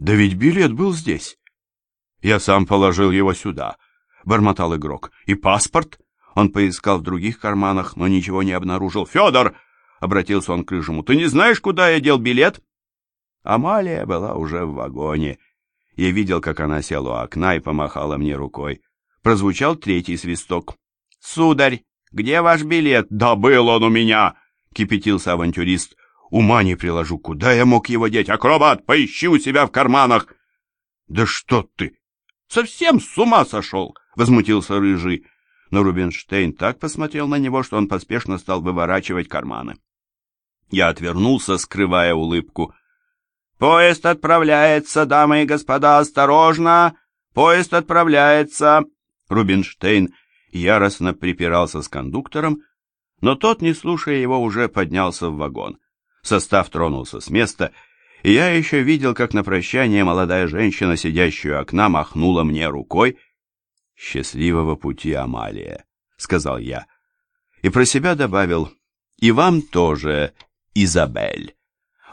Да ведь билет был здесь. Я сам положил его сюда, бормотал игрок. И паспорт? Он поискал в других карманах, но ничего не обнаружил. Федор! Обратился он к Рыжему. Ты не знаешь, куда я дел билет? Амалия была уже в вагоне. Я видел, как она села у окна и помахала мне рукой. Прозвучал третий свисток. «Сударь, где ваш билет?» «Да был он у меня!» — кипятился авантюрист. «Ума не приложу, куда я мог его деть? Акробат, поищи у себя в карманах!» «Да что ты! Совсем с ума сошел!» — возмутился Рыжий. Но Рубинштейн так посмотрел на него, что он поспешно стал выворачивать карманы. Я отвернулся, скрывая улыбку. «Поезд отправляется, дамы и господа, осторожно! Поезд отправляется!» Рубинштейн яростно припирался с кондуктором, но тот, не слушая его, уже поднялся в вагон. Состав тронулся с места, и я еще видел, как на прощание молодая женщина, сидящая у окна, махнула мне рукой. «Счастливого пути, Амалия», — сказал я, и про себя добавил, «и вам тоже, Изабель».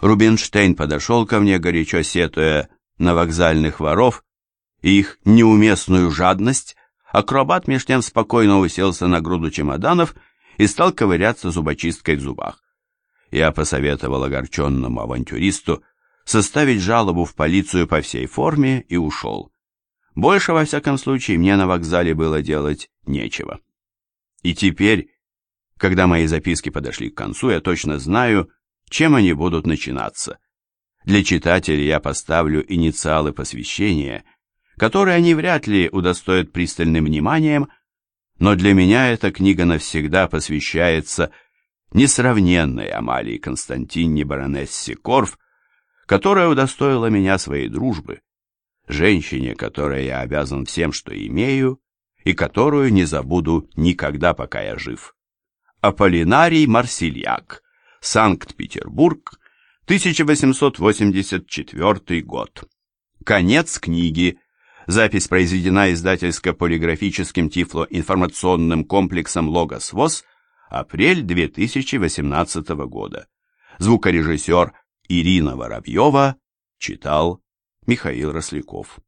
Рубинштейн подошел ко мне, горячо сетуя на вокзальных воров и их неуместную жадность. Акробат меж тем спокойно уселся на груду чемоданов и стал ковыряться зубочисткой в зубах. Я посоветовал огорченному авантюристу составить жалобу в полицию по всей форме и ушел. Больше, во всяком случае, мне на вокзале было делать нечего. И теперь, когда мои записки подошли к концу, я точно знаю, чем они будут начинаться. Для читателей я поставлю инициалы посвящения, которые они вряд ли удостоят пристальным вниманием, но для меня эта книга навсегда посвящается несравненной Амалии Константине баронессе Корф, которая удостоила меня своей дружбы, женщине, которой я обязан всем, что имею, и которую не забуду никогда, пока я жив. Аполлинарий Марсильяк Санкт-Петербург, 1884 год. Конец книги. Запись произведена издательско-полиграфическим тифлоинформационным комплексом «Логос ВОЗ», апрель 2018 года. Звукорежиссер Ирина Воробьева читал Михаил Росляков.